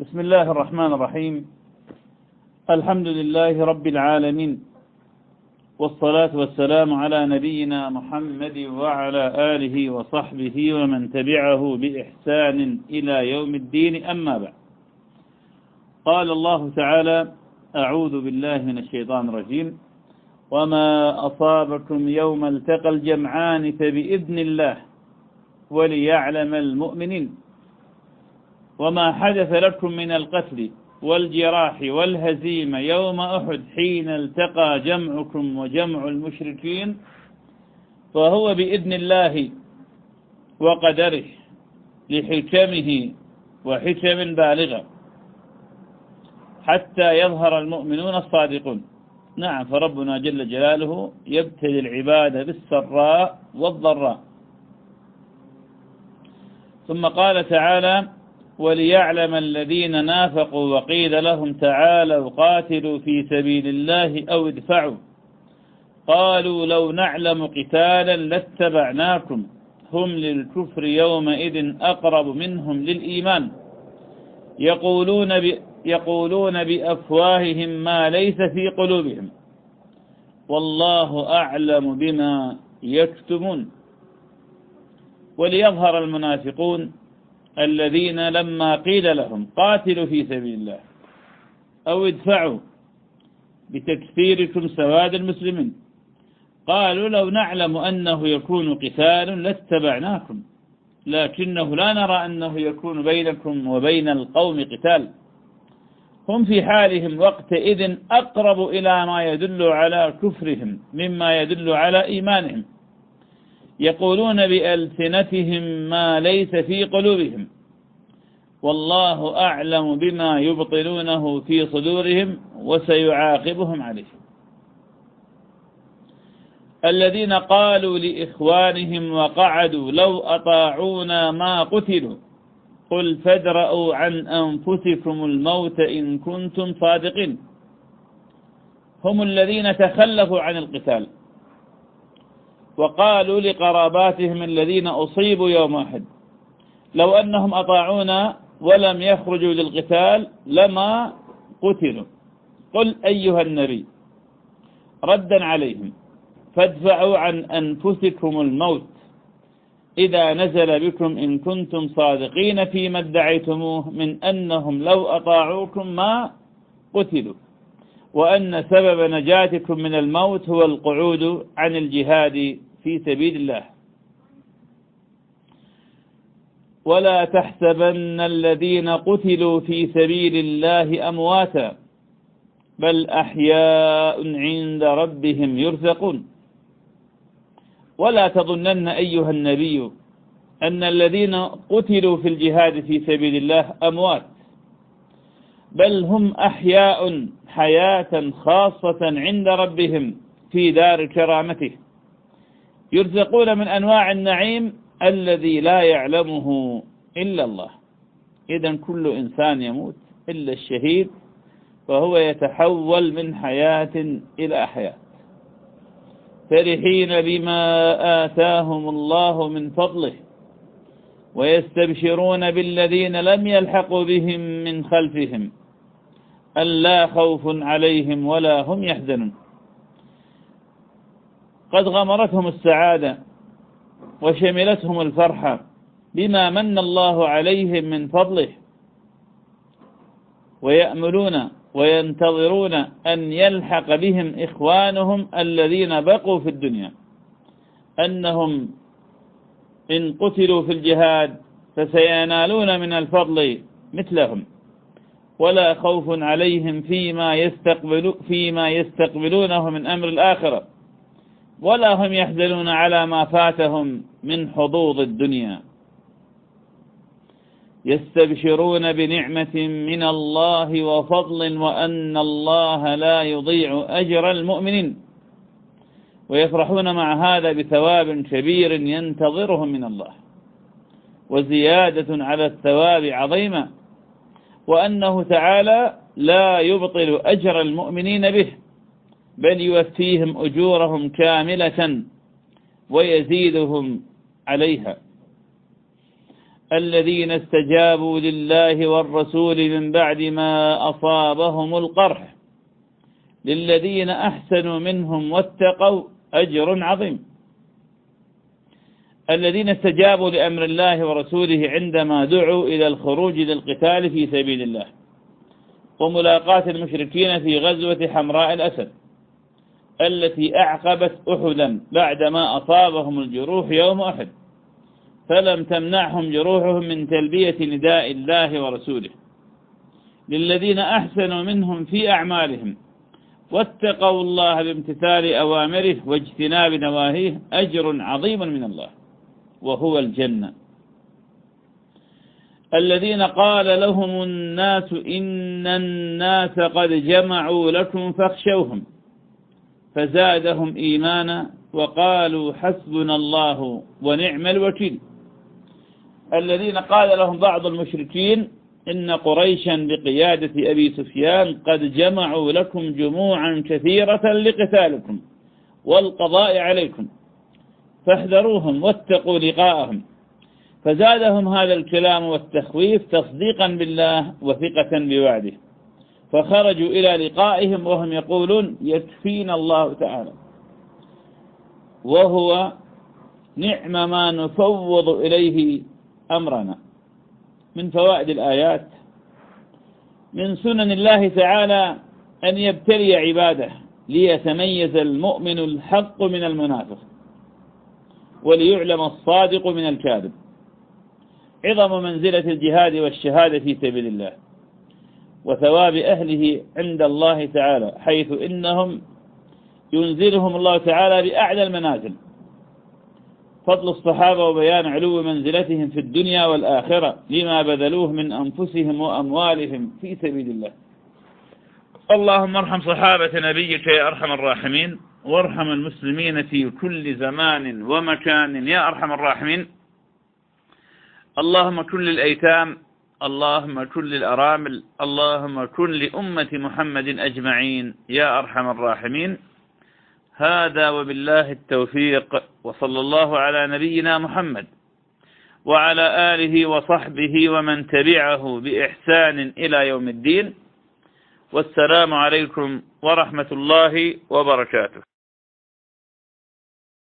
بسم الله الرحمن الرحيم. الحمد لله رب العالمين. والصلاة والسلام على نبينا محمد وعلى آله وصحبه ومن تبعه بإحسان إلى يوم الدين. أما بعد. قال الله تعالى أعوذ بالله من الشيطان الرجيم. وما أصابكم يوم التقى الجمعان فبإذن الله وليعلم المؤمنين. وما حدث لكم من القتل والجراح والهزيمة يوم أحد حين التقى جمعكم وجمع المشركين فهو بإذن الله وقدره لحكمه وحكم بالغة. حتى يظهر المؤمنون الصادقون. نعم فربنا جل جلاله يبتلي العباد بالسراء والضراء. ثم قال تعالى وليعلم الذين نافقوا وقيل لهم تعالوا قاتلوا في سبيل الله أو ادفعوا. قالوا لو نعلم قتالا لاتبعناكم. هم للكفر يومئذ أقرب منهم للإيمان. يقولون, يقولون بأفواههم ما ليس في قلوبهم. والله أعلم بما يكتمون. وليظهر المنافقون الذين لما قيل لهم قاتلوا في سبيل الله أو ادفعوا بتكثيركم سواد المسلمين قالوا لو نعلم أنه يكون قتال لاتبعناكم لكنه لا نرى أنه يكون بينكم وبين القوم قتال. هم في حالهم وقتئذ أقرب إلى ما يدل على كفرهم مما يدل على إيمانهم. يقولون بألسنتهم ما ليس في قلوبهم. والله أعلم بما يبطلونه في صدورهم وسيعاقبهم عليه الذين قالوا لإخوانهم وقعدوا لو أطاعونا ما قتلوا قل فادرأوا عن أنفسكم الموت إن كنتم صادقين. هم الذين تخلفوا عن القتال. وقالوا لقراباتهم الذين أصيبوا يوم أحد. لو أنهم أطاعونا ولم يخرجوا للقتال لما قتلوا. قل أيها النبي ردا عليهم فادفعوا عن أنفسكم الموت. إذا نزل بكم إن كنتم صادقين فيما ادعيتموه من أنهم لو أطاعوكم ما قتلوا. وأن سبب نجاتكم من الموت هو القعود عن الجهاد في سبيل الله. ولا تحسبن الذين قتلوا في سبيل الله أمواتا بل أحياء عند ربهم يرزقون. ولا تظنن أيها النبي أن الذين قتلوا في الجهاد في سبيل الله أموات بل هم أحياء حياة خاصة عند ربهم في دار كرامته. يرزقون من أنواع النعيم الذي لا يعلمه إلا الله. إذا كل إنسان يموت إلا الشهيد فهو يتحول من حياة إلى حياة. فرحين بما آتاهم الله من فضله ويستبشرون بالذين لم يلحقوا بهم من خلفهم ألا خوف عليهم ولا هم يحزنون. قد غمرتهم السعادة وشملتهم الفرحة بما من الله عليهم من فضله. ويأملون وينتظرون أن يلحق بهم إخوانهم الذين بقوا في الدنيا. أنهم إن قتلوا في الجهاد فسينالون من الفضل مثلهم. ولا خوف عليهم فيما, يستقبل فيما يستقبلونه من أمر الآخرة. ولا هم يحزنون على ما فاتهم من حظوظ الدنيا. يستبشرون بنعمة من الله وفضل وأن الله لا يضيع أجر المؤمنين. ويفرحون مع هذا بثواب كبير ينتظرهم من الله. وزيادة على الثواب عظيمة. وأنه تعالى لا يبطل أجر المؤمنين به. بل يوفيهم أجورهم كاملة ويزيدهم عليها. الذين استجابوا لله والرسول من بعد ما أصابهم القرح للذين أحسنوا منهم واتقوا أجر عظيم. الذين استجابوا لأمر الله ورسوله عندما دعوا إلى الخروج للقتال في سبيل الله وملاقاة المشركين في غزوة حمراء الأسد. التي أعقبت أحدا بعدما أصابهم الجروح يوم أحد فلم تمنعهم جروحهم من تلبية نداء الله ورسوله. للذين أحسنوا منهم في أعمالهم واتقوا الله بامتثال أوامره واجتناب نواهيه أجر عظيم من الله وهو الجنة. الذين قال لهم الناس إن الناس قد جمعوا لكم فاخشوهم فزادهم إيمانا وقالوا حسبنا الله ونعم الوكيل. الذين قال لهم بعض المشركين إن قريشا بقيادة أبي سفيان قد جمعوا لكم جموعا كثيرة لقتالكم والقضاء عليكم. فاحذروهم واتقوا لقاءهم. فزادهم هذا الكلام والتخويف تصديقا بالله وثقة بوعده. فخرجوا إلى لقائهم وهم يقولون يكفينا الله تعالى. وهو نعم ما نفوض إليه أمرنا. من فوائد الآيات. من سنن الله تعالى أن يبتلي عباده ليتميز المؤمن الحق من المنافق وليعلم الصادق من الكاذب. عظم منزلة الجهاد والشهادة في سبيل الله. وثواب أهله عند الله تعالى حيث إنهم ينزلهم الله تعالى بأعلى المنازل. فضل الصحابة وبيان علو منزلتهم في الدنيا والآخرة لما بذلوه من أنفسهم وأموالهم في سبيل الله. اللهم ارحم صحابة نبيك يا أرحم الراحمين وارحم المسلمين في كل زمان ومكان يا أرحم الراحمين. اللهم كن للأيتام اللهم كن للأرامل اللهم كن لأمة محمد أجمعين يا أرحم الراحمين. هذا وبالله التوفيق وصلى الله على نبينا محمد وعلى آله وصحبه ومن تبعه بإحسان إلى يوم الدين. والسلام عليكم ورحمة الله وبركاته.